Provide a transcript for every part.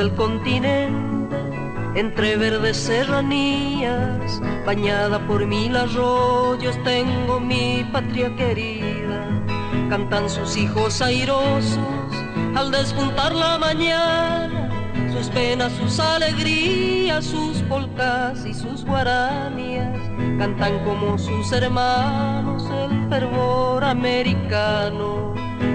Del continente, entre verdes serranías, bañada por mil arroyos, tengo mi patria querida. Cantan sus hijos airosos al despuntar la mañana, sus penas, sus alegrías, sus polcas y sus guaranías. Cantan como sus hermanos el fervor americano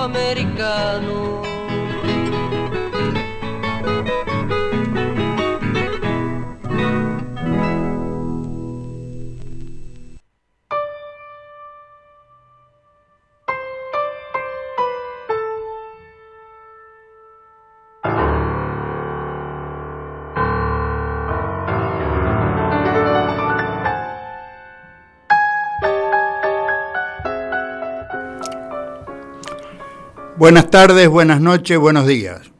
americano. Buenas tardes, buenas noches, buenos días.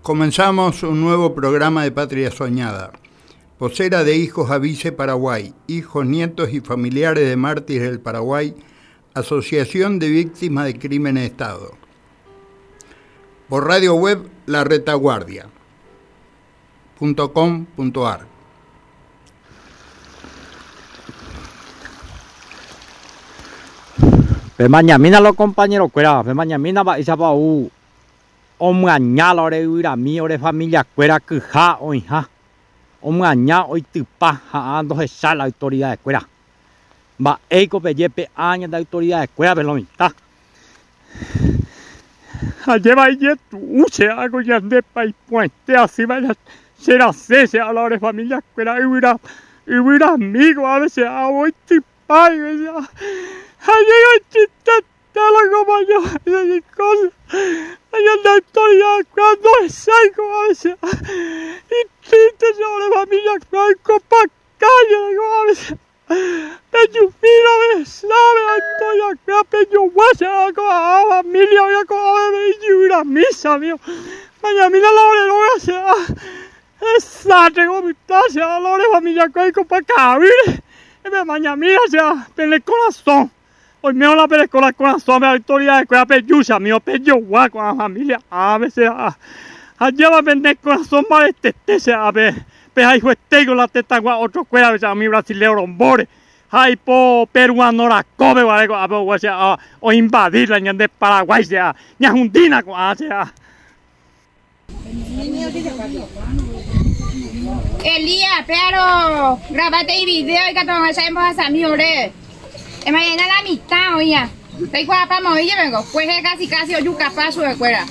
Comenzamos un nuevo programa de Patria Soñada. Posera de hijos Avise Paraguay, hijos, nietos y familiares de mártires del Paraguay, Asociación de Víctimas de Crímenes de Estado. Por radio web La Retaguardia.com.ar Pemañamina los compañeros cuera, pemañamina va isa pa u omgaña ore uira mi ore familia cuera kuja oija. Omgaña oi tupa ha ando esa la autoridad de cuera. Va eiko pe yepe años de autoridad de cuera pelomita. Lleva ahí tu uche hago ya de pa y puente así vaya será se a la ore familia cuera veces hoy tupa y Ay, chittata la compañía de cosas. Ay, la autoridad cuando es algo a veces. Y pa calle, a veces. Mira, la a comer y ir a misa, mío. Mañana mira la hora, no voy a hacer. Esa, tengo mi taza, la hora familia, con pa cabir. Y me mañana mira, ya, pele corazón. Hoy me la pele con la me la autoridad de cueva peyucha, mío peyo guay con la familia. A veces, allá va a vender corazón más este, este, a ver. Pero ahí fue con la teta guay, otro cueva, a a mi brasileño rombore. Ay, po peruano la come, a ver, o invadir la ñan de Paraguay, sea, ña hundina, sea. Elías, pero grabate el video y que te van a hacer a mi mañana la mitad, oye. Estoy guapa, movillo, vengo. Pues es casi, casi, oyu capaz, de fuera.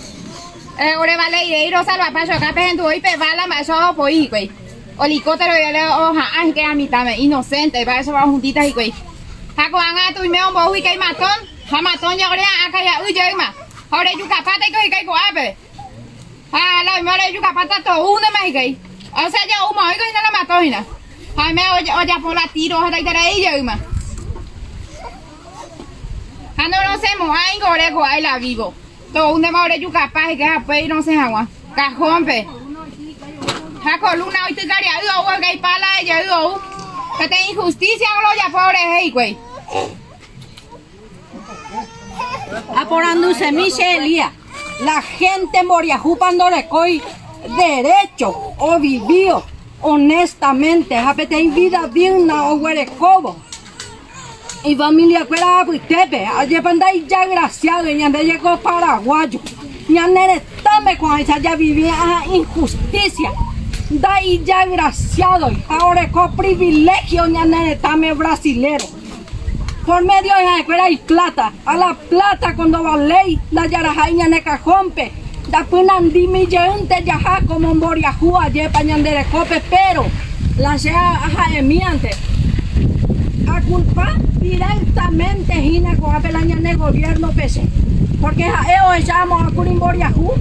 Eh, ore vale, y de ir, o salva, paso, acá, pe, en tu hoy, pe, bala, ma, eso, pues, güey. Olicótero, y le, oja, ay, que a mitad, me, inocente, para eso vamos juntitas, y güey. Jaco, anga, tu, y me, un bojo, y que hay matón. Hamatón ya ore acá ya uy ya ma. Ahora yuca pata y que ko ape. Ah, la me yuca pata to una más que. O sea, ya umo y que la mató ina. Ay me oye oye por la tiro que era ella ma. Ando no se mo ay gore ko ay la vivo. To una más ore yuca pata que ape no se agua. Cajón pe. Ha coluna hoy te caria uy o que pala ella uy. Que te injusticia o ya pobre hey güey. aporándose Michelia. La gente moriajú pandorecoy derecho o vivió honestamente, japete vida digna o huerecobo. Y familia cuera tepe, ayer pandai ya graciado y ande llegó paraguayo. Ñanere tame con esa ya vivía injusticia. Dai ya graciado, ahora con privilegio ñanere tame brasilero por medio de la escuela y plata. A la plata cuando va ley, la yarajaña ne cajompe. Da punandi mi yeunte yaja como moriajúa ye pañandere cope, pero la sea aja emiante. A culpa directamente hina coape la de gobierno pese. Porque eo echamos a curin moriajú.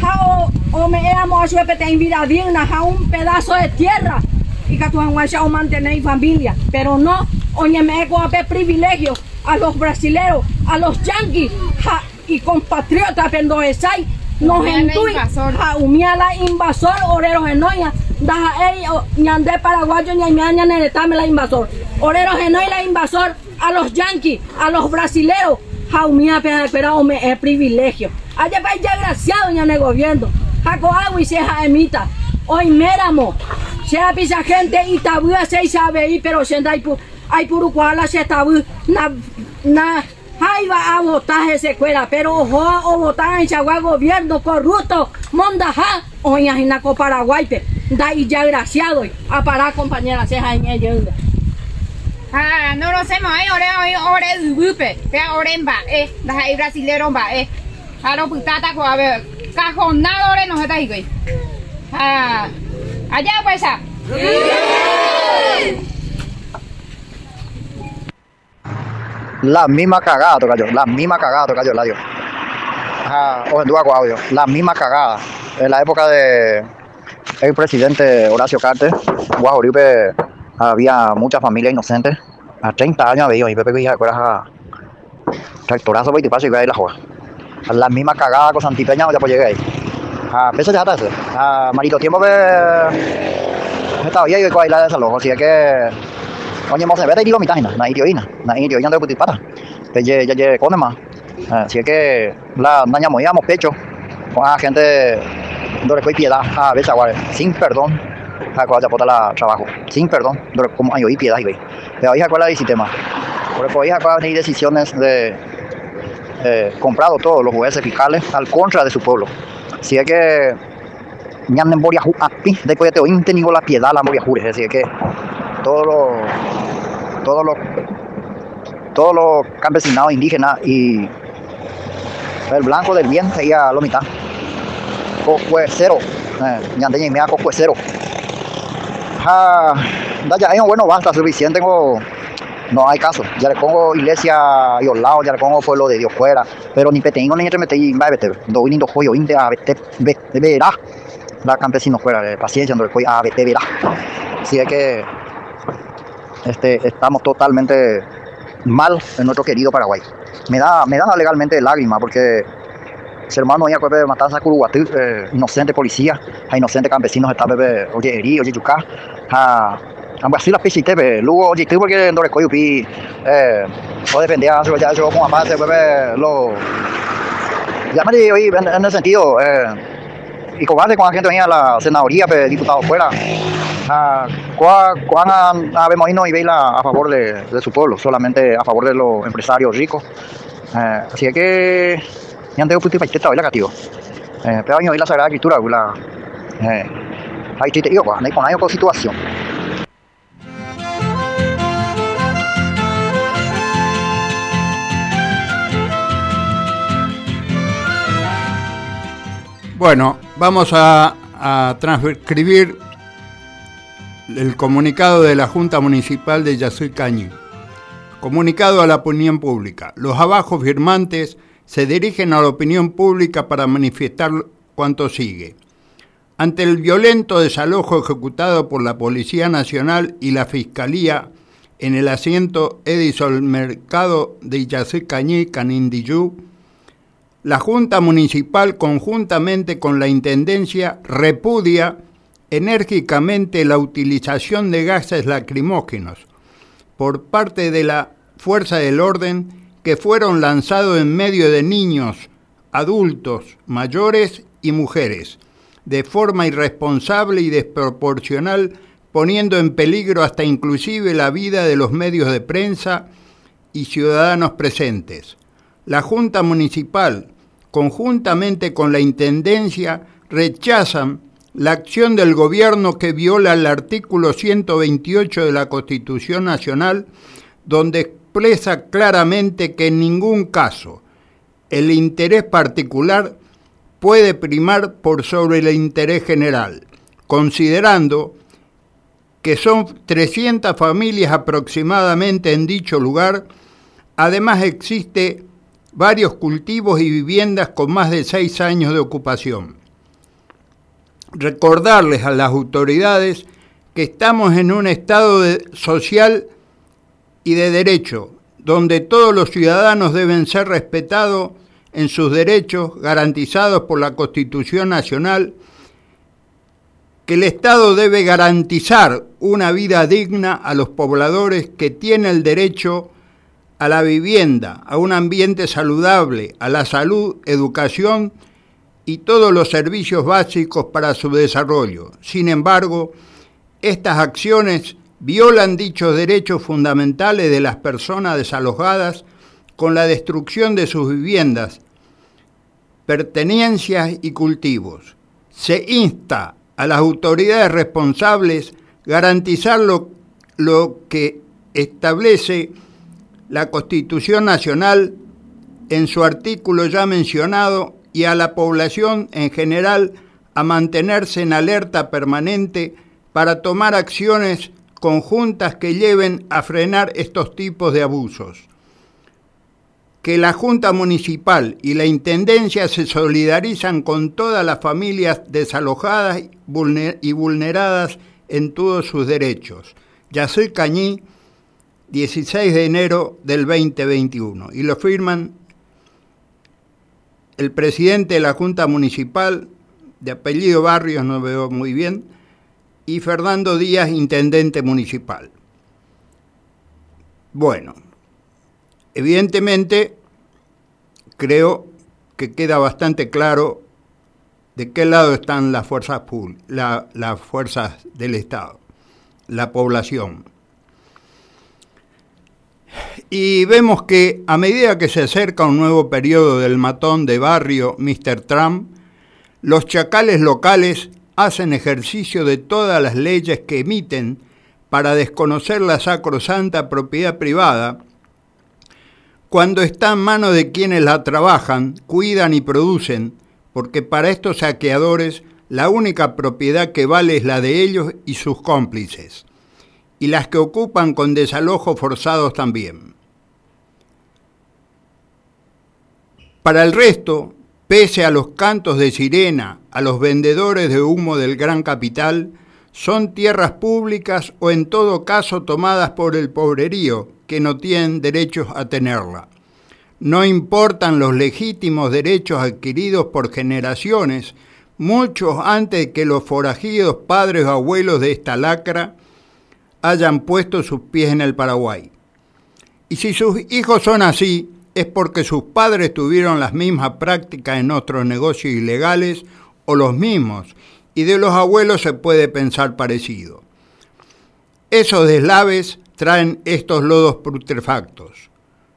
Ja o, me eamos a su en vida digna, ja un pedazo de tierra. Y que tu o mantener familia. Pero no Oye, me a privilegio a los brasileños, a los yanquis ja, y compatriotas pendoesay nos entui a la invasor oreros enoya da ey ñande paraguayo ñañaña neretame la invasor oreros enoy la invasor a los yanquis a los brasileños ja umía pero me es privilegio. Allá pa ya graciado ñane gobierno jaco agua y se ja emita. Hoy méramo. Sea pisa gente y tabuya se sabe pero se da hay por cual se está na na ahí va a votar ese cuera pero ojo o votar en Chagua gobierno corrupto mondaja hoy en Paraguay da y ya graciado a parar compañera se en ellos Ah, no lo sé, ahí ore ore ore bupe, pe ore en eh, da ahí brasilero ba, eh. A lo putata ko a ver, cajonado ore no está ahí, Ah, allá pues. la misma cagada toca yo, la misma cagada toca yo, la dio. o en audio, la misma cagada. En la época de el presidente Horacio Carter, Guajoripe había muchas familias inocentes. A 30 años había y Pepe Villa, a tractorazo y paso y ahí la juega. La misma cagada con Santipeña ya pues llegué ahí. A peso ya ese. A marito tiempo que estaba ahí y la desalojo, así que Oye, mo se ve digo mitad na idio ina, na idio ina de puti para. Te ye ya ye come más. Así que la daña moíamos pecho con la gente donde fue piedad a veces sin perdón a cual ya la trabajo sin perdón como hay piedad y ve pero hija cuál es el sistema porque pues hija cuál hay decisiones de eh, comprado todos los jueces fiscales al contra de su pueblo si es que ñanden boria api de te ni la piedad la moria jure así que todos los, todos los, todos los campesinados indígenas y el blanco del bien sería la mitad. Cocuecero, ñandeña y mea cocuecero. Ya hay un bueno basta suficiente, tengo no hay caso. Ya le pongo iglesia y lado, ya le pongo pueblo de Dios fuera. Pero ni peteño ni entre mete y va a vete. Do lindo joyo, inte a vete, verá. La campesino fuera, de paciencia, donde a vete verá. Así es que este, estamos totalmente mal en nuestro querido Paraguay. Me da, me da legalmente lágrima porque ese hermano ya de matanza curuguatú, eh, inocente policía, a inocente campesinos está heri, oye yucá, a ambas así las pichite, luego oye tú porque en Dorecoy upi, eh, o dependía, ya yo como aparte bebé lo, ya me hoy en, en el sentido, eh, y cobarde con la gente venía a la senaduría, diputado fuera. Ah, ¿Cuán ahí no y veila a favor de, su pueblo, solamente a favor de los empresarios ricos? Eh, así que ya tengo puti paiteta la cativo. Eh, pero año la Sagrada Escritura, la eh, ahí te digo, pues, con con situación. Bueno, vamos a, transcribir el comunicado de la Junta Municipal de Yasuy Cañi. Comunicado a la opinión pública. Los abajo firmantes se dirigen a la opinión pública para manifestar cuanto sigue. Ante el violento desalojo ejecutado por la Policía Nacional y la Fiscalía en el asiento Edison Mercado de Illací Cañí, Canindiyú, la Junta Municipal, conjuntamente con la Intendencia, repudia enérgicamente la utilización de gases lacrimógenos por parte de la Fuerza del Orden que fueron lanzados en medio de niños, adultos, mayores y mujeres, de forma irresponsable y desproporcional, poniendo en peligro hasta inclusive la vida de los medios de prensa y ciudadanos presentes. La Junta Municipal, conjuntamente con la Intendencia, rechazan la acción del gobierno que viola el artículo 128 de la Constitución Nacional, donde expresa claramente que en ningún caso el interés particular puede primar por sobre el interés general, considerando que son 300 familias aproximadamente en dicho lugar, además existe varios cultivos y viviendas con más de seis años de ocupación. Recordarles a las autoridades que estamos en un estado social y de derecho, donde todos los ciudadanos deben ser respetados en sus derechos garantizados por la Constitución Nacional, que el Estado debe garantizar una vida digna a los pobladores que tienen el derecho a la vivienda, a un ambiente saludable, a la salud, educación y todos los servicios básicos para su desarrollo. Sin embargo, estas acciones violan dichos derechos fundamentales de las personas desalojadas con la destrucción de sus viviendas, pertenencias y cultivos. Se insta a las autoridades responsables garantizar lo, lo que establece la Constitución Nacional en su artículo ya mencionado y a la población en general a mantenerse en alerta permanente para tomar acciones conjuntas que lleven a frenar estos tipos de abusos. Que la Junta Municipal y la Intendencia se solidarizan con todas las familias desalojadas y vulneradas en todos sus derechos. soy Cañí, 16 de enero del 2021. Y lo firman el presidente de la Junta Municipal, de apellido Barrios, no veo muy bien, y Fernando Díaz, intendente municipal. Bueno, evidentemente creo que queda bastante claro de qué lado están las fuerzas, las fuerzas del Estado, la población. Y vemos que a medida que se acerca un nuevo periodo del matón de barrio Mr. Trump, los chacales locales hacen ejercicio de todas las leyes que emiten para desconocer la sacrosanta propiedad privada, cuando está en manos de quienes la trabajan, cuidan y producen, porque para estos saqueadores la única propiedad que vale es la de ellos y sus cómplices, y las que ocupan con desalojo forzados también. Para el resto, pese a los cantos de sirena, a los vendedores de humo del gran capital, son tierras públicas o en todo caso tomadas por el pobrerío, que no tienen derechos a tenerla. No importan los legítimos derechos adquiridos por generaciones, muchos antes que los forajidos padres o abuelos de esta lacra hayan puesto sus pies en el Paraguay. Y si sus hijos son así, es porque sus padres tuvieron las mismas prácticas en otros negocios ilegales o los mismos, y de los abuelos se puede pensar parecido. Esos deslaves traen estos lodos putrefactos.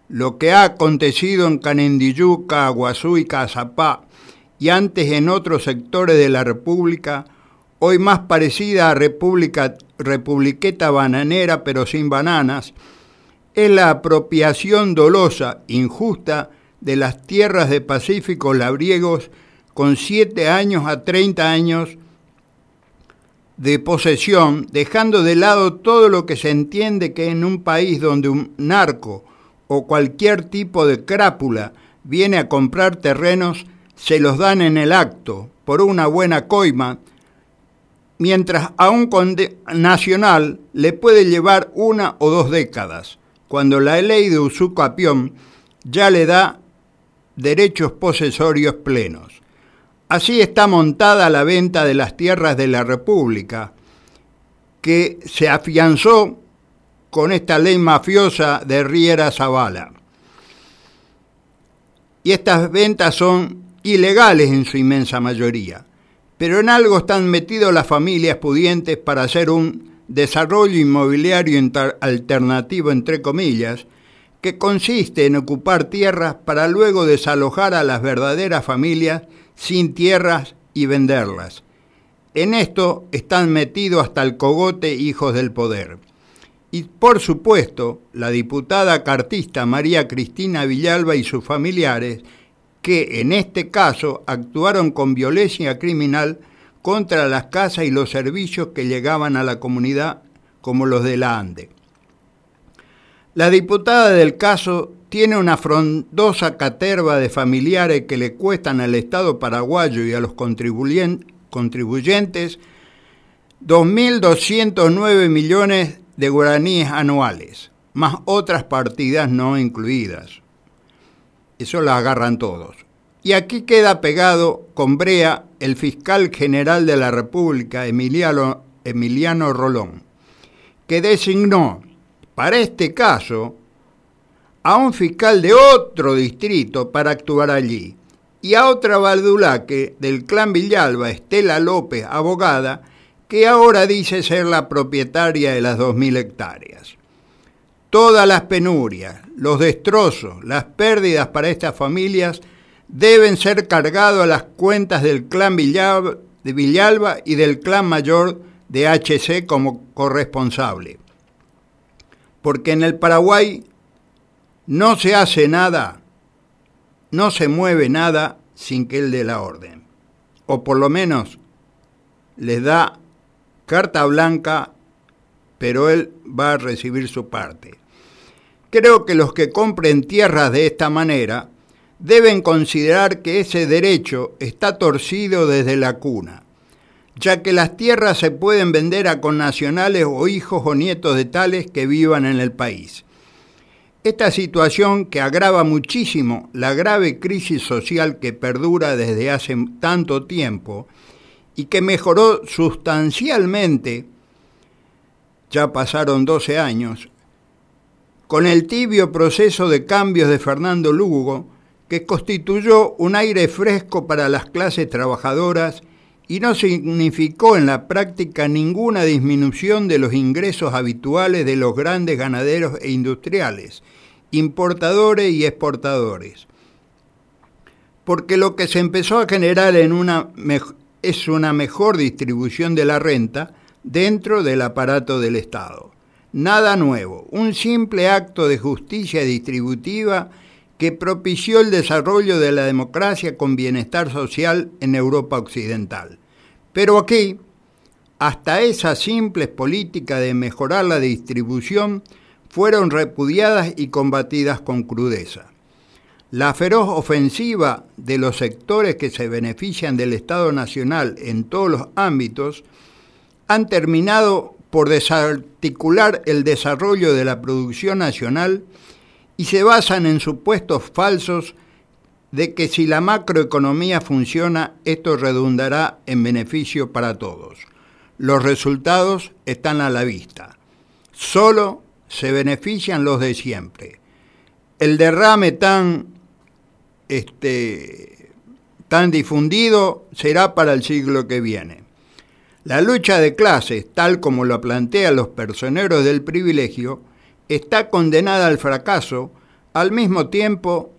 Lo que ha acontecido en Canendiyuca, Aguazú y Cazapá, y antes en otros sectores de la República, hoy más parecida a República, Republiqueta bananera pero sin bananas, es la apropiación dolosa, injusta, de las tierras de pacíficos labriegos con 7 años a 30 años de posesión, dejando de lado todo lo que se entiende que en un país donde un narco o cualquier tipo de crápula viene a comprar terrenos, se los dan en el acto por una buena coima, mientras a un nacional le puede llevar una o dos décadas, cuando la ley de usucapión ya le da derechos posesorios plenos. Así está montada la venta de las tierras de la República, que se afianzó con esta ley mafiosa de Riera Zavala. Y estas ventas son ilegales en su inmensa mayoría, pero en algo están metidos las familias pudientes para hacer un desarrollo inmobiliario alternativo, entre comillas, que consiste en ocupar tierras para luego desalojar a las verdaderas familias sin tierras y venderlas. En esto están metidos hasta el cogote hijos del poder. Y por supuesto, la diputada cartista María Cristina Villalba y sus familiares, que en este caso actuaron con violencia criminal contra las casas y los servicios que llegaban a la comunidad, como los de la ANDE. La diputada del caso tiene una frondosa caterva de familiares que le cuestan al Estado paraguayo y a los contribuyentes 2.209 millones de guaraníes anuales, más otras partidas no incluidas. Eso lo agarran todos. Y aquí queda pegado con brea el fiscal general de la República, Emiliano, Emiliano Rolón, que designó para este caso a un fiscal de otro distrito para actuar allí y a otra baldulaque del clan Villalba, Estela López, abogada, que ahora dice ser la propietaria de las 2.000 hectáreas. Todas las penurias, los destrozos, las pérdidas para estas familias deben ser cargados a las cuentas del clan Villalba, de Villalba y del clan mayor de HC como corresponsable. Porque en el Paraguay no se hace nada, no se mueve nada sin que él dé la orden. O por lo menos les da carta blanca, pero él va a recibir su parte. Creo que los que compren tierras de esta manera deben considerar que ese derecho está torcido desde la cuna, ya que las tierras se pueden vender a connacionales o hijos o nietos de tales que vivan en el país. Esta situación que agrava muchísimo la grave crisis social que perdura desde hace tanto tiempo y que mejoró sustancialmente, ya pasaron 12 años, con el tibio proceso de cambios de Fernando Lugo, que constituyó un aire fresco para las clases trabajadoras y no significó en la práctica ninguna disminución de los ingresos habituales de los grandes ganaderos e industriales, importadores y exportadores. Porque lo que se empezó a generar es una mejor distribución de la renta dentro del aparato del Estado. Nada nuevo, un simple acto de justicia distributiva que propició el desarrollo de la democracia con bienestar social en Europa Occidental. Pero aquí, hasta esas simples políticas de mejorar la distribución fueron repudiadas y combatidas con crudeza. La feroz ofensiva de los sectores que se benefician del Estado Nacional en todos los ámbitos han terminado por desarticular el desarrollo de la producción nacional y se basan en supuestos falsos de que si la macroeconomía funciona, esto redundará en beneficio para todos. Los resultados están a la vista. Solo se benefician los de siempre. El derrame tan, este, tan difundido será para el siglo que viene. La lucha de clases, tal como lo plantean los personeros del privilegio, está condenada al fracaso al mismo tiempo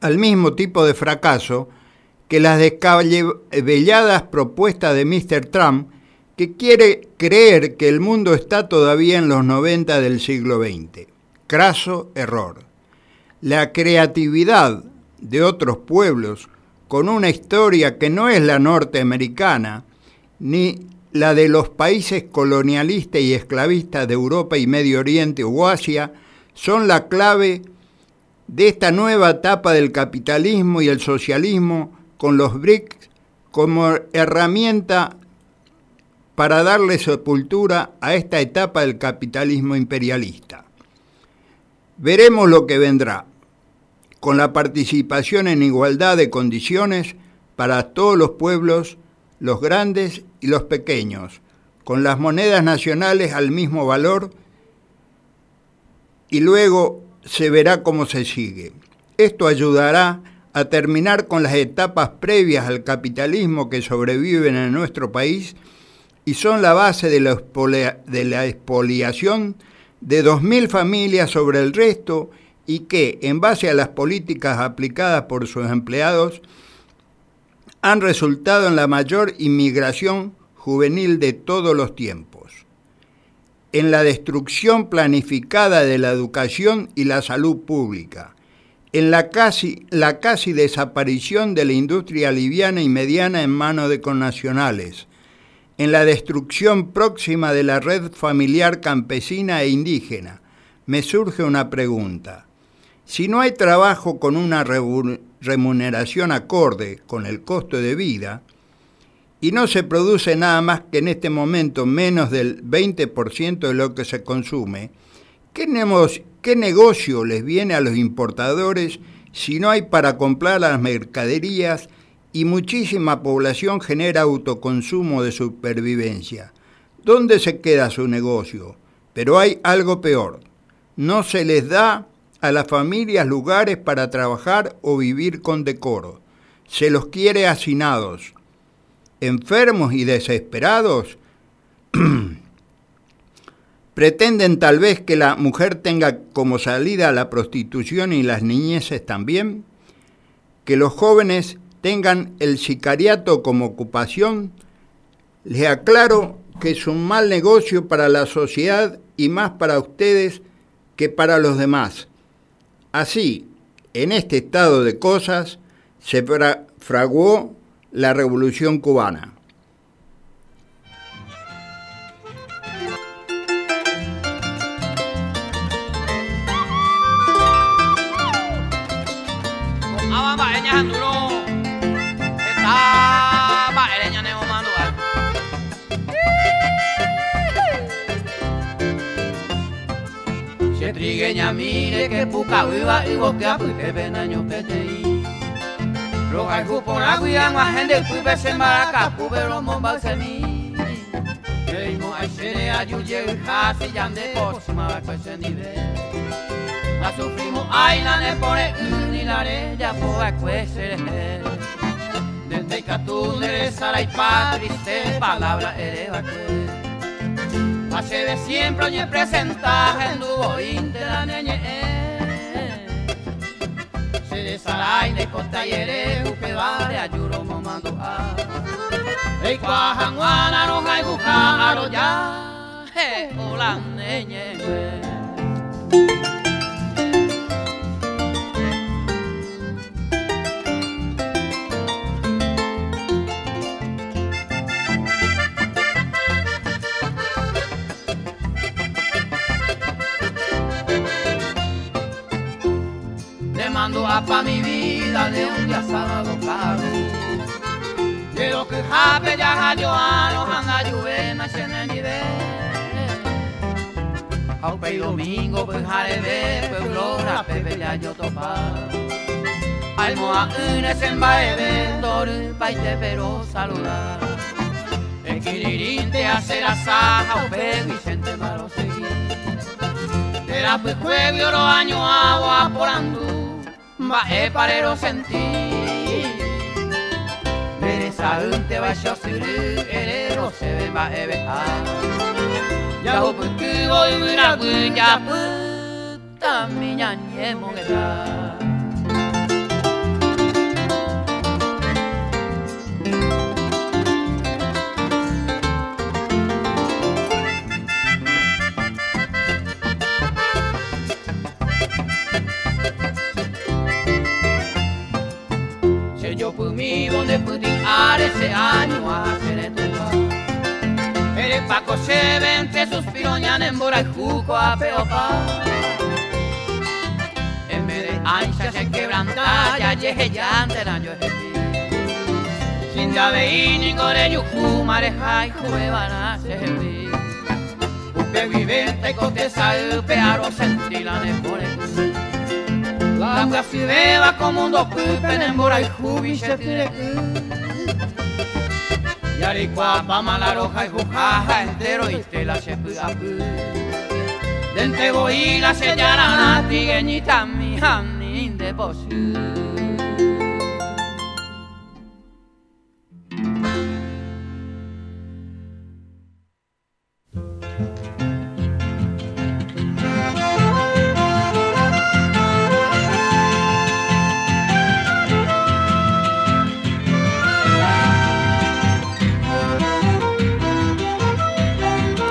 al mismo tipo de fracaso que las descabelladas propuestas de Mr. Trump que quiere creer que el mundo está todavía en los 90 del siglo XX. Craso error. La creatividad de otros pueblos con una historia que no es la norteamericana, ni la de los países colonialistas y esclavistas de Europa y Medio Oriente o Asia son la clave de esta nueva etapa del capitalismo y el socialismo con los BRICS como herramienta para darle sepultura a esta etapa del capitalismo imperialista. Veremos lo que vendrá, con la participación en igualdad de condiciones para todos los pueblos, los grandes y los pequeños, con las monedas nacionales al mismo valor y luego se verá cómo se sigue. Esto ayudará a terminar con las etapas previas al capitalismo que sobreviven en nuestro país y son la base de la, de la expoliación de 2.000 familias sobre el resto y que, en base a las políticas aplicadas por sus empleados, han resultado en la mayor inmigración juvenil de todos los tiempos, en la destrucción planificada de la educación y la salud pública, en la casi, la casi desaparición de la industria liviana y mediana en manos de connacionales, en la destrucción próxima de la red familiar campesina e indígena, me surge una pregunta. Si no hay trabajo con una remuneración acorde con el costo de vida, y no se produce nada más que en este momento menos del 20% de lo que se consume, ¿qué, ¿qué negocio les viene a los importadores si no hay para comprar las mercaderías y muchísima población genera autoconsumo de supervivencia? ¿Dónde se queda su negocio? Pero hay algo peor. No se les da a las familias lugares para trabajar o vivir con decoro. Se los quiere hacinados, enfermos y desesperados. Pretenden tal vez que la mujer tenga como salida la prostitución y las niñeces también, que los jóvenes tengan el sicariato como ocupación. Les aclaro que es un mal negocio para la sociedad y más para ustedes que para los demás Así, en este estado de cosas, se fraguó la Revolución cubana. Trigueña mire que puca viva y boque a puite benaño que te i. Roga la guía más gente que puibe se maraca pubero momba se mi. Que imo a xere a yuye hasi yande pues en nivel. La sufrimos ay la ne pone ni la re ya po a cuesere. Desde que tú eres a la y triste palabra eres a Hace de siempre oye presentar en duo la neñe Se desaray de cotallere uke vare ayuro momando a. Ei kwahan wana no hay guja aro ya hola neñe pa' mi vida de un día sábado caro. Quiero que jape ya a Joano, anda lluve, me tiene nivel. Aupe y domingo, pues jare de pueblo, pepe ya yo topa. Almoa unes en baebe, dor, baite pero saludar. El quirirín te hace la saja, aupe Vicente Malo seguir. De la pues jueves oro año agua por andú bae parero senti Bere zaunte baixo zuru ere roze ben bae beha Jago putu goi mura bu japu Taminan yemon mí donde pude ese año a tu Yare Paco se vente suspiroñan en bora y juco a peopa. En vez de ancha se quebranta, ya llegue ya antera yo Sin llave y ni gore yuju mareja y juevana se vi. Upe vivente y cote sal pearo sentilan en bore. La casi beba como un docupen en bora y jubi se tire. Yarikwa pamala roja y jujaja entero y te la se apu. Dente voy la señala tigueñita mi hanin de posu.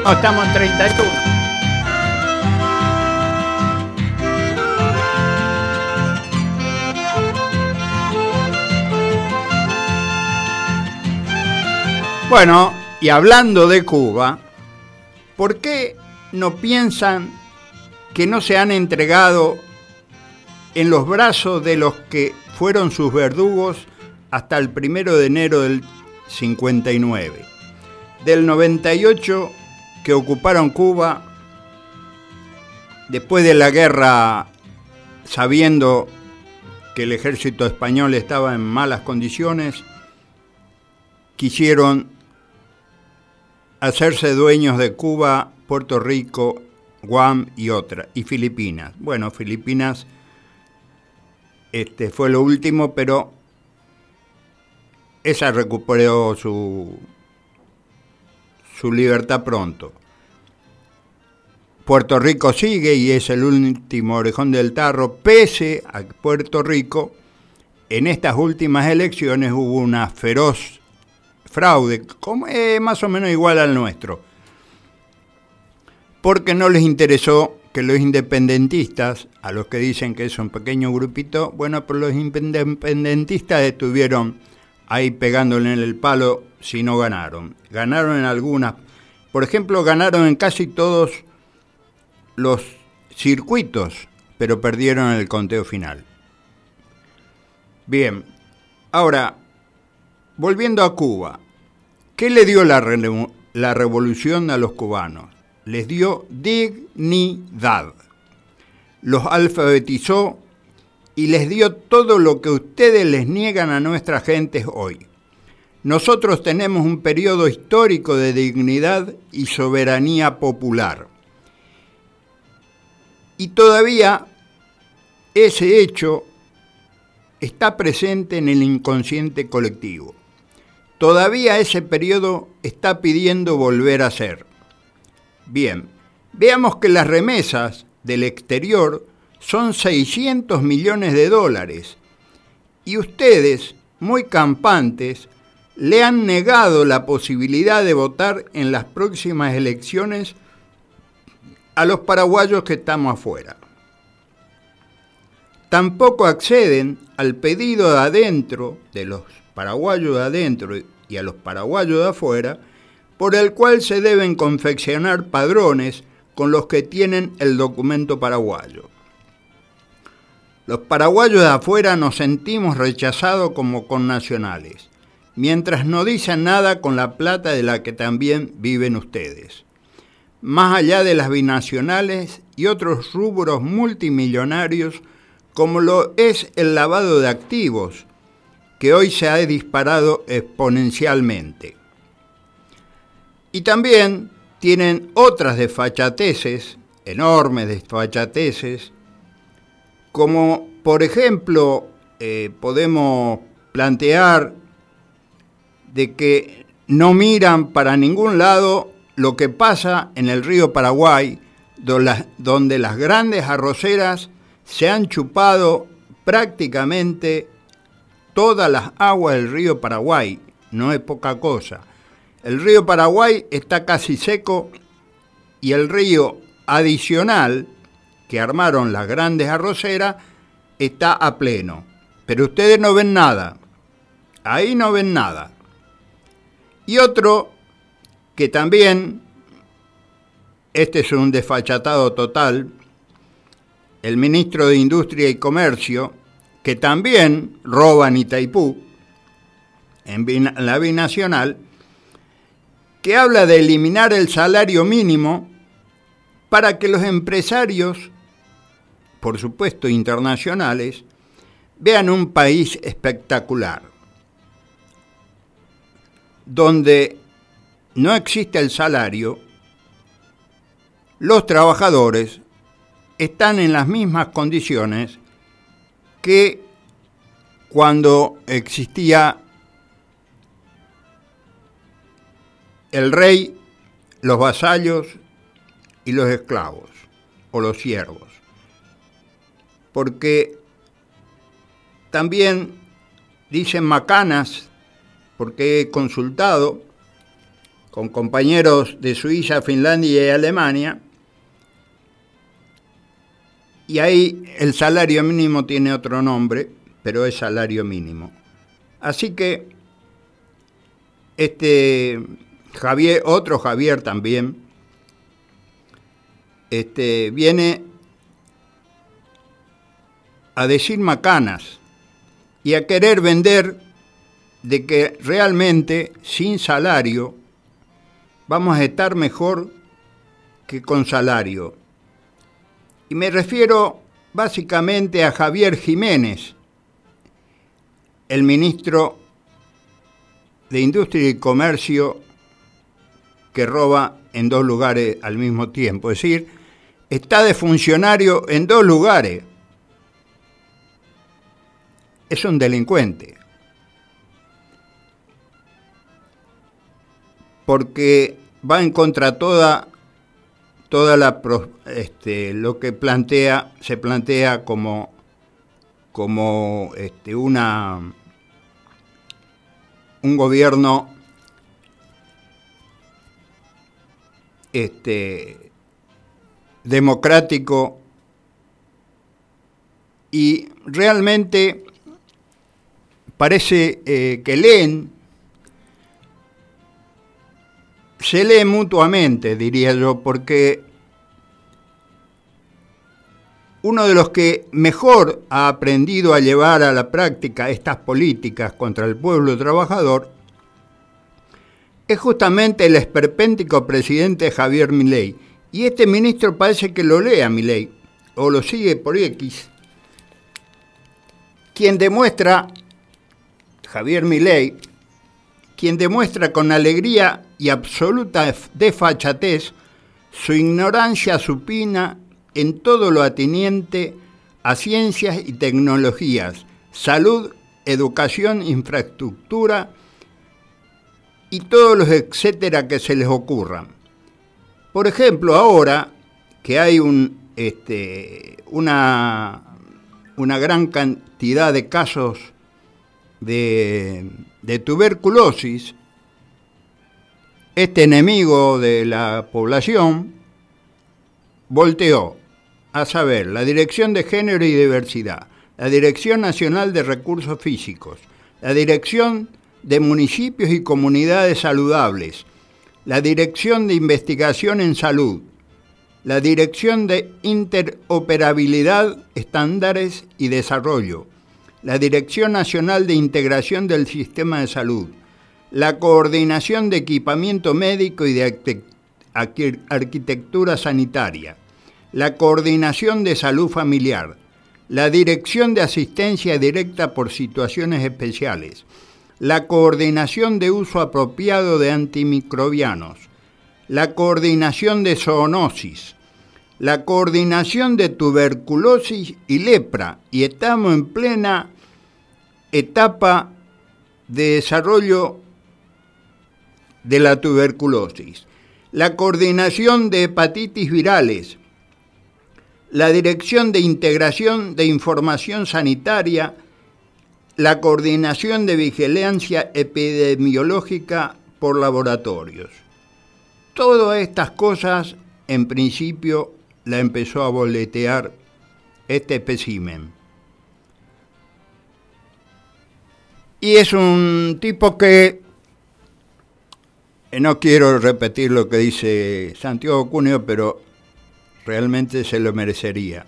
No, estamos en 31. Bueno, y hablando de Cuba, ¿por qué no piensan que no se han entregado en los brazos de los que fueron sus verdugos hasta el primero de enero del 59? Del 98 que ocuparon Cuba después de la guerra, sabiendo que el ejército español estaba en malas condiciones, quisieron hacerse dueños de Cuba, Puerto Rico, Guam y otra, y Filipinas. Bueno, Filipinas este, fue lo último, pero esa recuperó su, su libertad pronto. Puerto Rico sigue y es el último orejón del tarro, pese a que Puerto Rico en estas últimas elecciones hubo una feroz fraude, como, eh, más o menos igual al nuestro, porque no les interesó que los independentistas, a los que dicen que es un pequeño grupito, bueno, pues los independentistas estuvieron ahí pegándole en el palo si no ganaron. Ganaron en algunas, por ejemplo, ganaron en casi todos los circuitos, pero perdieron en el conteo final. Bien, ahora, volviendo a Cuba, ¿qué le dio la, la revolución a los cubanos? Les dio dignidad. Los alfabetizó y les dio todo lo que ustedes les niegan a nuestras gentes hoy. Nosotros tenemos un periodo histórico de dignidad y soberanía popular. Y todavía ese hecho está presente en el inconsciente colectivo. Todavía ese periodo está pidiendo volver a ser. Bien, veamos que las remesas del exterior son 600 millones de dólares y ustedes, muy campantes, le han negado la posibilidad de votar en las próximas elecciones a los paraguayos que estamos afuera. Tampoco acceden al pedido de adentro, de los paraguayos de adentro y a los paraguayos de afuera, por el cual se deben confeccionar padrones con los que tienen el documento paraguayo. Los paraguayos de afuera nos sentimos rechazados como connacionales, mientras no dicen nada con la plata de la que también viven ustedes más allá de las binacionales y otros rubros multimillonarios como lo es el lavado de activos, que hoy se ha disparado exponencialmente. Y también tienen otras desfachateces, enormes desfachateces, como por ejemplo eh, podemos plantear de que no miran para ningún lado lo que pasa en el río Paraguay, donde las grandes arroceras se han chupado prácticamente todas las aguas del río Paraguay, no es poca cosa. El río Paraguay está casi seco y el río adicional que armaron las grandes arroceras está a pleno. Pero ustedes no ven nada. Ahí no ven nada. Y otro que también, este es un desfachatado total, el ministro de Industria y Comercio, que también roba en Itaipú, en la binacional, que habla de eliminar el salario mínimo para que los empresarios, por supuesto internacionales, vean un país espectacular, donde no existe el salario, los trabajadores están en las mismas condiciones que cuando existía el rey, los vasallos y los esclavos o los siervos. Porque también dicen macanas, porque he consultado con compañeros de Suiza, Finlandia y Alemania, y ahí el salario mínimo tiene otro nombre, pero es salario mínimo. Así que este Javier, otro Javier también, este, viene a decir macanas y a querer vender de que realmente sin salario vamos a estar mejor que con salario. Y me refiero básicamente a Javier Jiménez, el ministro de Industria y Comercio que roba en dos lugares al mismo tiempo. Es decir, está de funcionario en dos lugares. Es un delincuente. Porque va en contra toda toda la este, lo que plantea se plantea como como este, una un gobierno este, democrático y realmente parece eh, que leen, se lee mutuamente, diría yo, porque uno de los que mejor ha aprendido a llevar a la práctica estas políticas contra el pueblo trabajador es justamente el esperpéntico presidente Javier Milei. Y este ministro parece que lo lea Milei, o lo sigue por X, quien demuestra, Javier Milei, quien demuestra con alegría y absoluta desfachatez su ignorancia supina en todo lo ateniente a ciencias y tecnologías, salud, educación, infraestructura, y todos los etcétera que se les ocurran. Por ejemplo, ahora que hay este, una gran cantidad de casos de, tuberculosis, este enemigo de la población volteó a saber la Dirección de Género y Diversidad, la Dirección Nacional de Recursos Físicos, la Dirección de Municipios y Comunidades Saludables, la Dirección de Investigación en Salud, la Dirección de Interoperabilidad, Estándares y Desarrollo, la Dirección Nacional de Integración del Sistema de Salud, la Coordinación de Equipamiento Médico y de Arquitectura Sanitaria, la Coordinación de Salud Familiar, la Dirección de Asistencia Directa por Situaciones Especiales, la coordinación de uso apropiado de antimicrobianos, la coordinación de zoonosis, la coordinación de tuberculosis y lepra, y estamos en plena etapa de desarrollo de la tuberculosis, la coordinación de hepatitis virales, la Dirección de Integración de Información Sanitaria la coordinación de vigilancia epidemiológica por laboratorios. Todas estas cosas, en principio, la empezó a boletear este espécimen. Y es un tipo que Eh, no quiero repetir lo que dice Santiago Cuneo, pero realmente se lo merecería.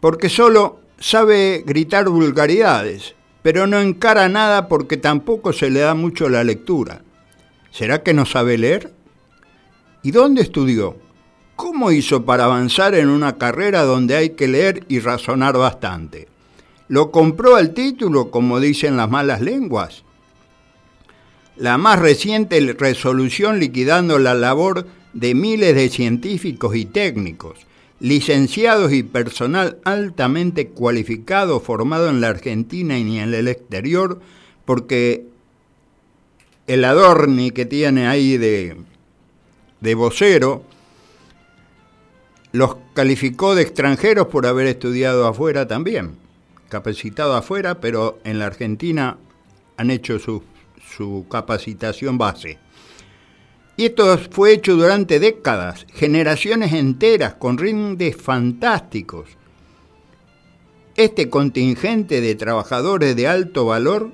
Porque solo sabe gritar vulgaridades, pero no encara nada porque tampoco se le da mucho la lectura. ¿Será que no sabe leer? ¿Y dónde estudió? ¿Cómo hizo para avanzar en una carrera donde hay que leer y razonar bastante? ¿Lo compró al título, como dicen las malas lenguas? La más reciente resolución liquidando la labor de miles de científicos y técnicos, licenciados y personal altamente cualificado formado en la Argentina y en el exterior, porque el adorni que tiene ahí de, de vocero los calificó de extranjeros por haber estudiado afuera también, capacitado afuera, pero en la Argentina han hecho su, su capacitación base. Y esto fue hecho durante décadas, generaciones enteras, con rindes fantásticos. Este contingente de trabajadores de alto valor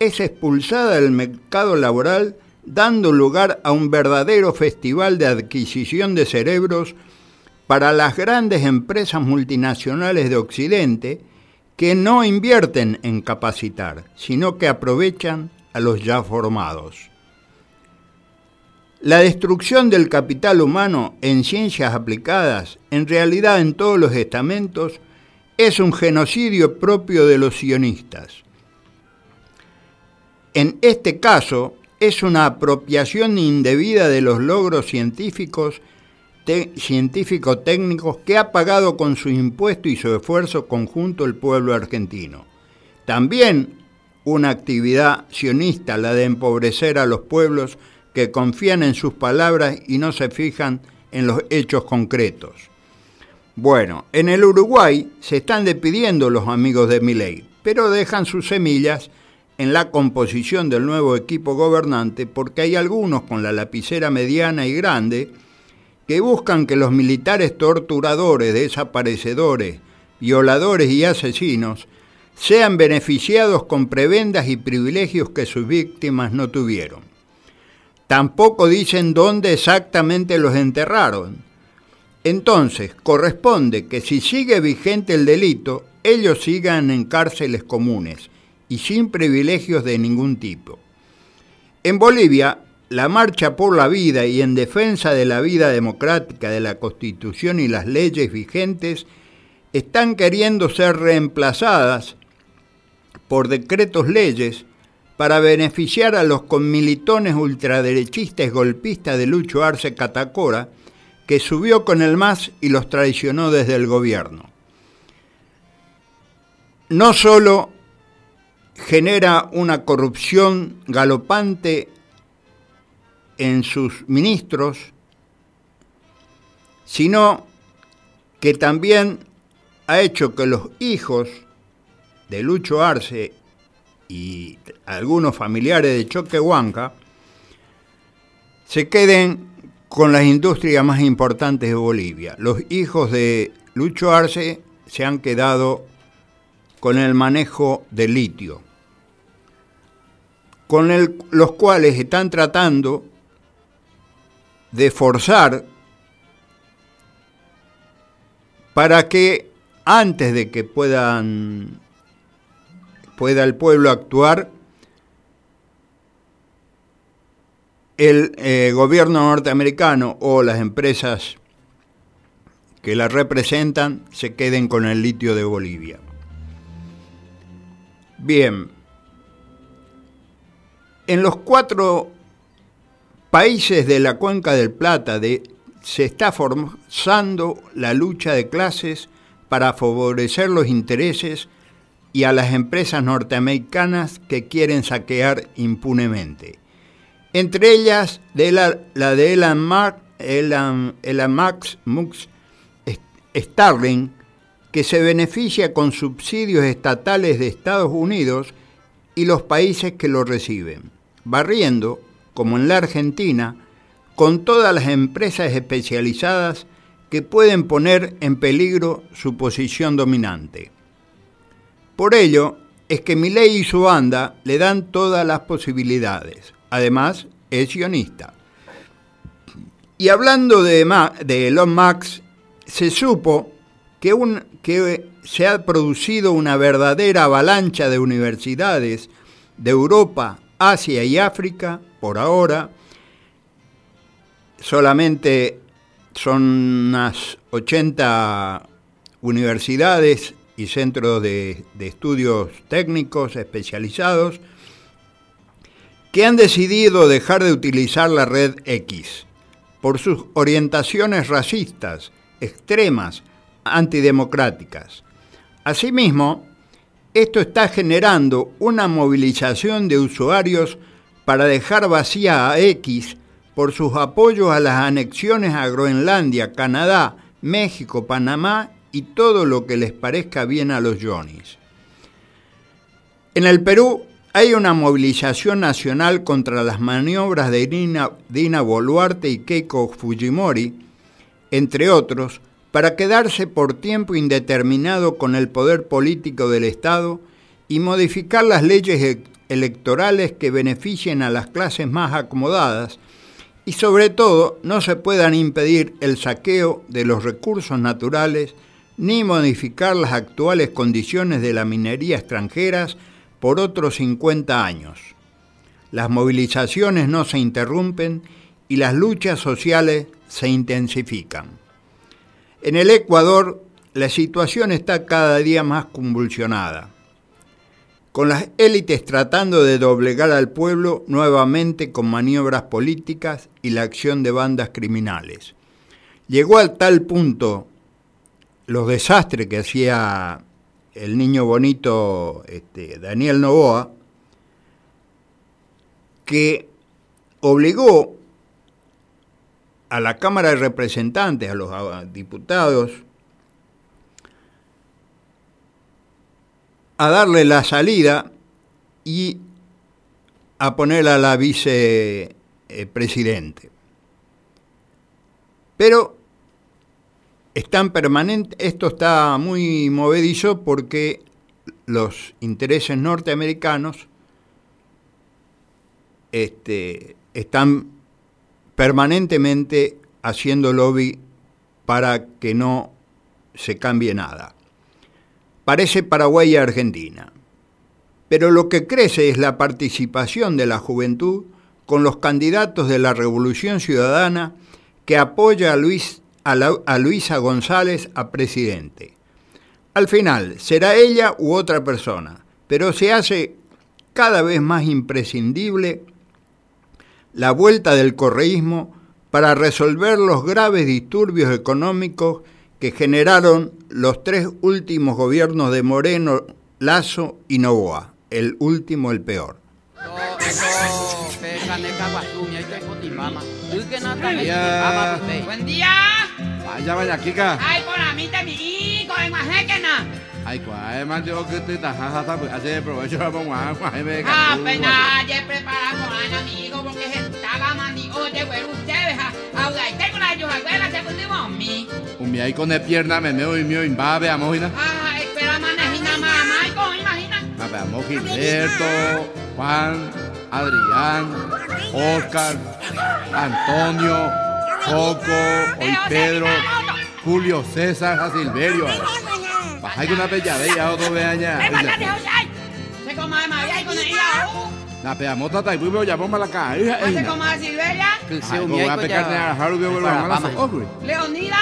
es expulsada del mercado laboral dando lugar a un verdadero festival de adquisición de cerebros para las grandes empresas multinacionales de Occidente que no invierten en capacitar, sino que aprovechan a los ya formados. La destrucción del capital humano en ciencias aplicadas, en realidad en todos los estamentos, es un genocidio propio de los sionistas. En este caso, es una apropiación indebida de los logros científicos científico-técnicos que ha pagado con su impuesto y su esfuerzo conjunto el pueblo argentino. También una actividad sionista, la de empobrecer a los pueblos que confían en sus palabras y no se fijan en los hechos concretos. Bueno, en el Uruguay se están despidiendo los amigos de Milei, pero dejan sus semillas en la composición del nuevo equipo gobernante porque hay algunos con la lapicera mediana y grande que buscan que los militares torturadores, desaparecedores, violadores y asesinos sean beneficiados con prebendas y privilegios que sus víctimas no tuvieron. Tampoco dicen dónde exactamente los enterraron. Entonces, corresponde que si sigue vigente el delito, ellos sigan en cárceles comunes y sin privilegios de ningún tipo. En Bolivia, la marcha por la vida y en defensa de la vida democrática, de la Constitución y las leyes vigentes están queriendo ser reemplazadas por decretos leyes para beneficiar a los conmilitones ultraderechistas golpistas de Lucho Arce Catacora, que subió con el MAS y los traicionó desde el gobierno. No solo genera una corrupción galopante en sus ministros, sino que también ha hecho que los hijos de Lucho Arce y algunos familiares de Choquehuanca se queden con las industrias más importantes de Bolivia. Los hijos de Lucho Arce se han quedado con el manejo del litio, con los cuales están tratando de forzar para que antes de que puedan pueda el pueblo actuar, el eh, gobierno norteamericano o las empresas que la representan se queden con el litio de Bolivia. Bien, en los cuatro países de la cuenca del Plata se está forzando la lucha de clases para favorecer los intereses y a las empresas norteamericanas que quieren saquear impunemente. Entre ellas la, de Elon, Max Mux Starling, que se beneficia con subsidios estatales de Estados Unidos y los países que lo reciben, barriendo como en la Argentina, con todas las empresas especializadas que pueden poner en peligro su posición dominante. Por ello es que Milei y su banda le dan todas las posibilidades. Además, es sionista. Y hablando de, Elon Musk, se supo que se ha producido una verdadera avalancha de universidades de Europa, Asia y África, por ahora, solamente son unas 80 universidades y centros de, de, estudios técnicos especializados que han decidido dejar de utilizar la red X por sus orientaciones racistas, extremas, antidemocráticas. Asimismo, esto está generando una movilización de usuarios para dejar vacía a X por sus apoyos a las anexiones a Groenlandia, Canadá, México, Panamá y todo lo que les parezca bien a los Johnnies. En el Perú hay una movilización nacional contra las maniobras de Dina, Dina Boluarte y Keiko Fujimori, entre otros, para quedarse por tiempo indeterminado con el poder político del Estado y modificar las leyes electorales que beneficien a las clases más acomodadas y sobre todo no se puedan impedir el saqueo de los recursos naturales ni modificar las actuales condiciones de la minería extranjeras por otros 50 años. Las movilizaciones no se interrumpen y las luchas sociales se intensifican. En el Ecuador la situación está cada día más convulsionada, con las élites tratando de doblegar al pueblo nuevamente con maniobras políticas y la acción de bandas criminales. Llegó al tal punto los desastres que hacía el niño bonito este, Daniel Novoa, que obligó a la Cámara de Representantes, a los diputados, a darle la salida y a poner a la vicepresidente. Pero están permanente, esto está muy movedizo porque los intereses norteamericanos este, están permanentemente haciendo lobby para que no se cambie nada. Parece Paraguay y Argentina, pero lo que crece es la participación de la juventud con los candidatos de la Revolución Ciudadana que apoya a, a, Luisa González a presidente. Al final, será ella u otra persona, pero se hace cada vez más imprescindible la vuelta del correísmo para resolver los graves disturbios económicos que generaron los tres últimos gobiernos de Moreno, Lazo y Novoa, el último el peor. Buen día. Vaya, vaya, Kika. Ay, por a mí te mi hijo, en Ay, cuál más yo que te tajas pues hace provecho la ponga, cuál me Ah, pena, ya prepara con amigo porque está la mani, oye, güey, ustedes, yo, abuela, se mi. Un mi ahí con de pierna me meo y mío imbabe, amojina. Ah, espera, manejina, mamá, y con imagina. A ver, amo Gilberto, Juan, Adrián, Oscar, Antonio, Coco, hoy Pedro, Julio César, Silverio. Hay una bella bella otro allá. Se coma de María y con ella. La peamota está y muy ya bomba la cara. Se coma de Silveria. Que se unió a pecar de Haru que vuelva a la Leonida.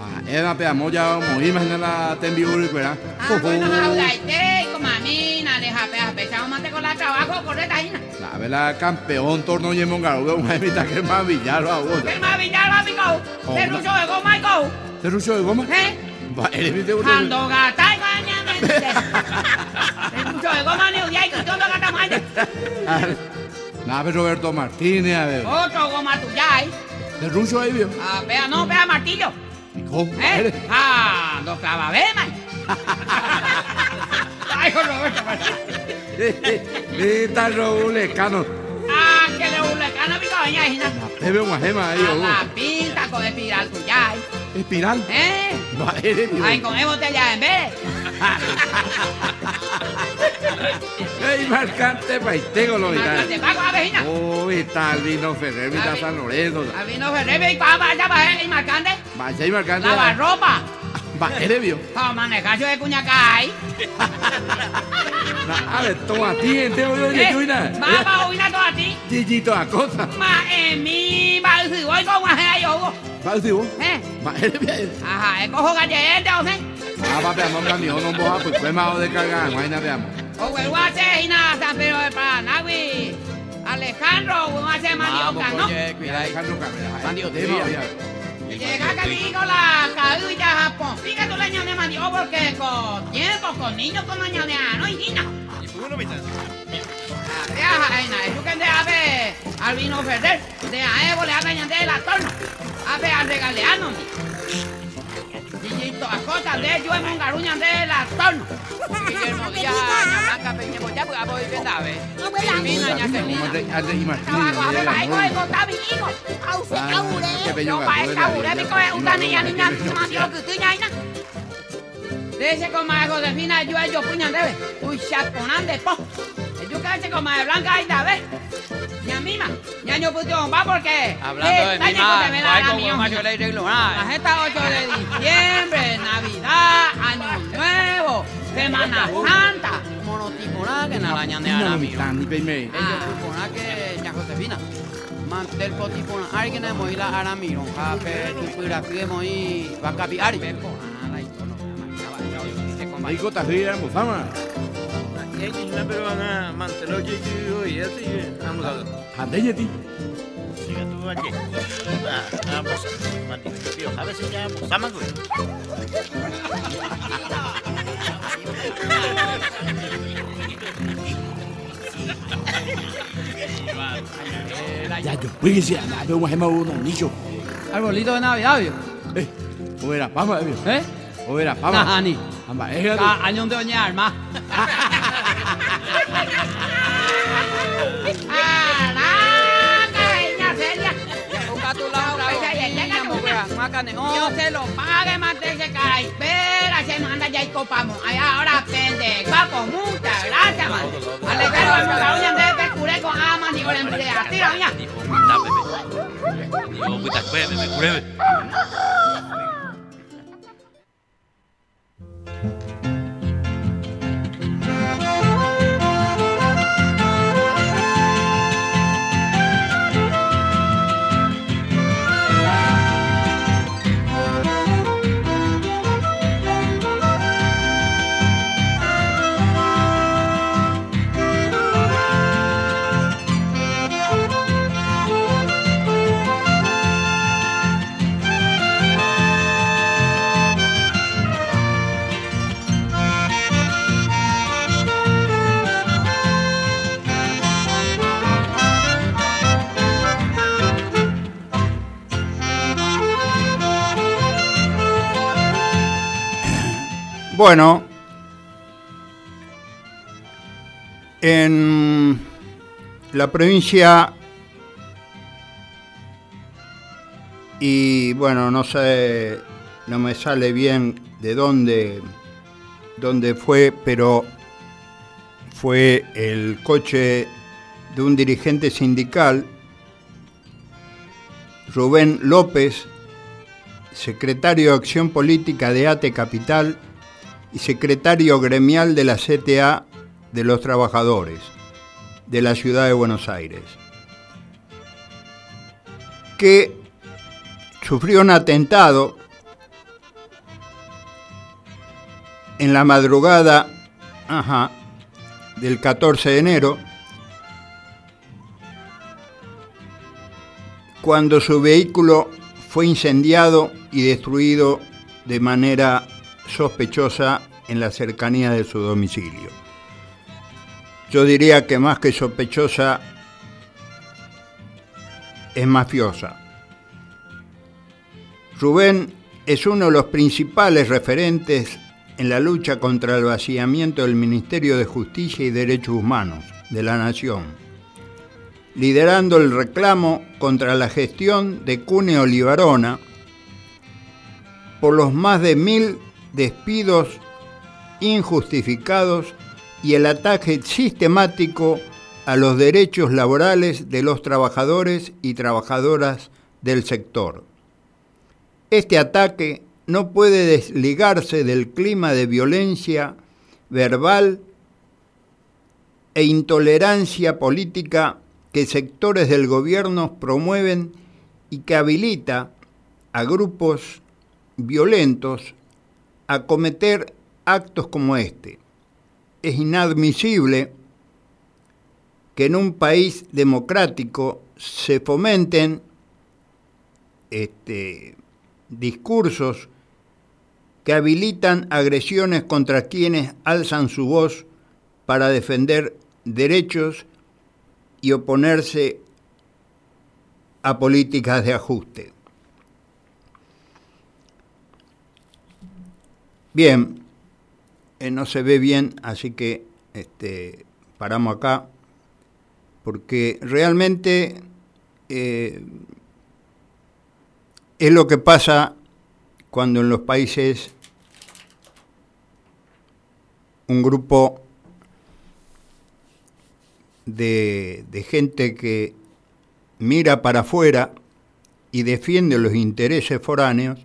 Ah, era peamoya muy imagina la tembiuri, ¿verdad? Ah, bueno, jaulaite, como a mí, na deja pea, pesado mate con la trabajo, correcta, hina. La vela campeón torno y mongarudo, una mitad que más villaro a vos. ¿Qué más villaro, amigo? Terrucho de goma, Michael. ¿Terrucho de goma? ¿Eh? Y cañamente. Mucho de goma ni udia y que todo gata maña. Nave Roberto Martínez, a ver. Otro goma tuya, ¿eh? ¿De ruso ahí, vio? Ah, vea, no, vea martillo. ¿Y cómo? ¿Eh? Ah, dos clavabemas. Ay, Roberto Martínez. Mira, Raúl Lecano. Ah, que le Lecano, mi cabaña, La bebe una gema ahí, La pinta con espiral tuya, ¿eh? ¿Espiral? ¿Eh? Ay, con botella en vez. Ey, marcante paitego lo Marcante pago, avejina. Oh, está Albino Ferrer, está San Lorenzo. Albino Ferrer, ¿y cuál vaya a marcante? Vaya y marcante. Lavarropa. Va, eres vio. Para manejar yo de cuñacay. A ver, toma a ti, entero yo de tuina. Va, va, oína todo a ti. Gigito a cosa. Ma, en mi, va, si voy con una jea yo. Va, si vos. Eh. Va, eres bien. Ajá, cojo galleta, o sea. Ah, va, veamos, camión, no boja, pues fue más de cargar, no hay nada, veamos. O vuelvo a hacer y nada, San Pedro de Paranahui. Alejandro, vuelvo a hacer mandioca, ¿no? Alejandro Carrera. Mandioca. Llega aquí con la cadulla Japón. Fíjate tú le añades mandioca porque con tiempo, con niños, con añades no y no. ¿Y qué no me estás? Ajá, Aina, es que de ave al vino Ferrer, de a Evo le haga añadir la torno. Ave al regaleano. Gillito, a cosas de yo en un garuña de la torno. Guillermo Díaz, Ña Blanca, Peñemo, ya pues voy bien ave. Mina, Ña Celina. y Martín. No, hago, hago, hago, hago, está mi hijo. No, va, es cabure, mi coge un tane y a niña, mandioca, que tú, Ñaina. Dice con más Josefina, yo ellos puñan debe. Uy, chaponán de po. Que hace con más blanca y da ve. Ya mima, ya yo puse bomba porque. Hablando de mima, hay como macho ley de La jeta 8 de diciembre, Navidad, Año Nuevo, Semana Santa. Monotipo nada que na la mío. Ni peime. Ellos tipo nada que ña Josefina. Mantel po tipo na alguien na mo ila ara mío. Jape, tu pira que mo i va capi ari. Ahí cota ría, mozama. pero van a mantener que yo y así vamos a ver. Ande ti. Siga tú allí. Ah, vamos a Mati, tío, a ver si ya mozama güey. Ya yo pues ya, yo me hemos uno nicho. Arbolito de Navidad, vio. Eh, o era pama, vio. ¿Eh? O era pama. Nahani. Amba, es Ah, año de oña arma. Yo se lo pague ese cara. Espera, se manda ya y copamos. Ay, ahora pende. Papo, muchas gracias, man. Alejandro, el caruña de pecure con ama, digo, la emplea. Tira, mía. Digo, puta, cuéme, me curé. Bueno, en la provincia y bueno, no sé, no me sale bien de dónde, dónde fue, pero fue el coche de un dirigente sindical, Rubén López, secretario de Acción Política de ATE Capital y secretario gremial de la CTA de los Trabajadores de la Ciudad de Buenos Aires, que sufrió un atentado en la madrugada del 14 de enero, cuando su vehículo fue incendiado y destruido de manera sospechosa en la cercanía de su domicilio. Yo diría que más que sospechosa es mafiosa. Rubén es uno de los principales referentes en la lucha contra el vaciamiento del Ministerio de Justicia y Derechos Humanos de la Nación, liderando el reclamo contra la gestión de Cune Olivarona por los más de mil despidos injustificados y el ataque sistemático a los derechos laborales de los trabajadores y trabajadoras del sector. Este ataque no puede desligarse del clima de violencia verbal e intolerancia política que sectores del gobierno promueven y que habilita a grupos violentos cometer actos como este. Es inadmisible que en un país democrático se fomenten este, discursos que habilitan agresiones contra quienes alzan su voz para defender derechos y oponerse a políticas de ajuste. Bien, eh, no se ve bien, así que este, paramos acá, porque realmente eh, es lo que pasa cuando en los países un grupo de, de gente que mira para afuera y defiende los intereses foráneos,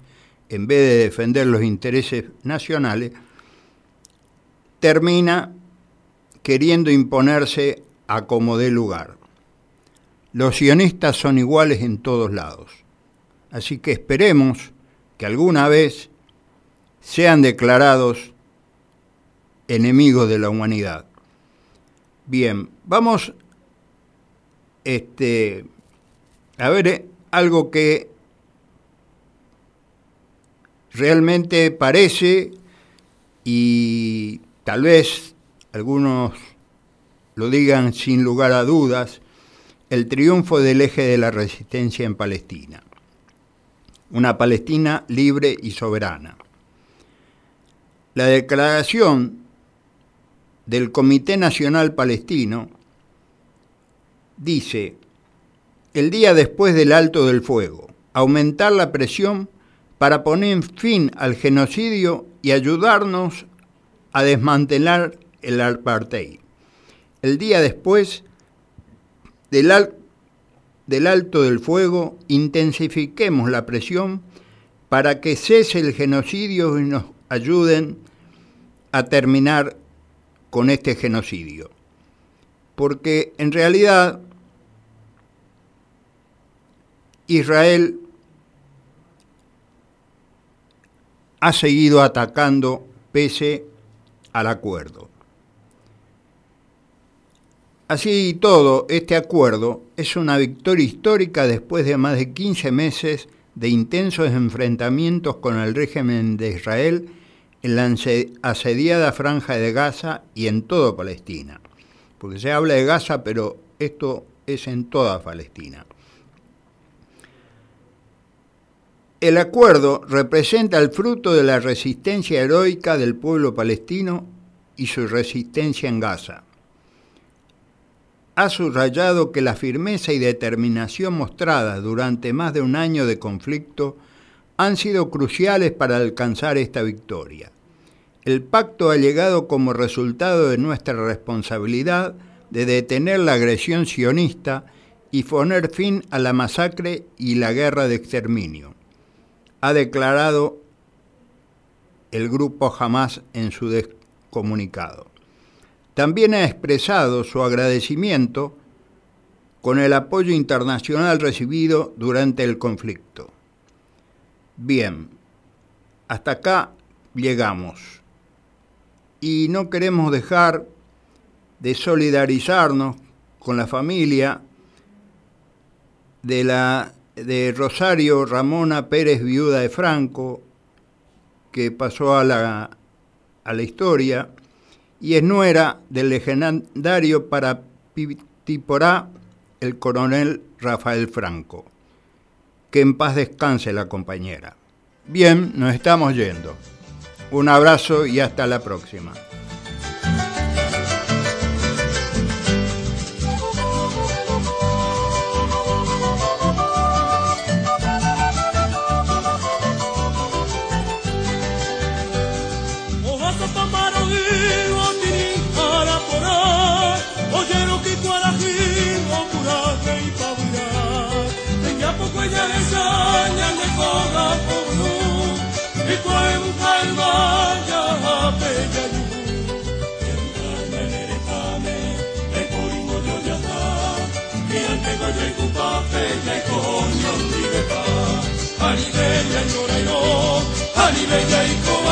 en vez de defender los intereses nacionales, termina queriendo imponerse a como dé lugar. Los sionistas son iguales en todos lados. Así que esperemos que alguna vez sean declarados enemigos de la humanidad. Bien, vamos este, a ver eh, algo que realmente parece y tal vez algunos lo digan sin lugar a dudas, el triunfo del eje de la resistencia en Palestina. Una Palestina libre y soberana. La declaración del Comité Nacional Palestino dice, el día después del alto del fuego, aumentar la presión para poner fin al genocidio y ayudarnos a desmantelar el apartheid. El día después del, alto del fuego, intensifiquemos la presión para que cese el genocidio y nos ayuden a terminar con este genocidio. Porque en realidad Israel ha seguido atacando pese al acuerdo. Así y todo, este acuerdo es una victoria histórica después de más de 15 meses de intensos enfrentamientos con el régimen de Israel en la asediada franja de Gaza y en toda Palestina. Porque se habla de Gaza, pero esto es en toda Palestina. El acuerdo representa el fruto de la resistencia heroica del pueblo palestino y su resistencia en Gaza. Ha subrayado que la firmeza y determinación mostradas durante más de un año de conflicto han sido cruciales para alcanzar esta victoria. El pacto ha llegado como resultado de nuestra responsabilidad de detener la agresión sionista y poner fin a la masacre y la guerra de exterminio, ha declarado el grupo Hamas en su comunicado. También ha expresado su agradecimiento con el apoyo internacional recibido durante el conflicto. Bien, hasta acá llegamos. Y no queremos dejar de solidarizarnos con la familia de, la, de Rosario Ramona Pérez, viuda de Franco, que pasó a la, a la historia, y es nuera del legendario para Tiporá, el coronel Rafael Franco. Que en paz descanse la compañera. Bien, nos estamos yendo. Un abrazo y hasta la próxima.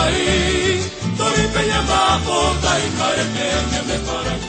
Cobarí, doy peña más, y careteña me para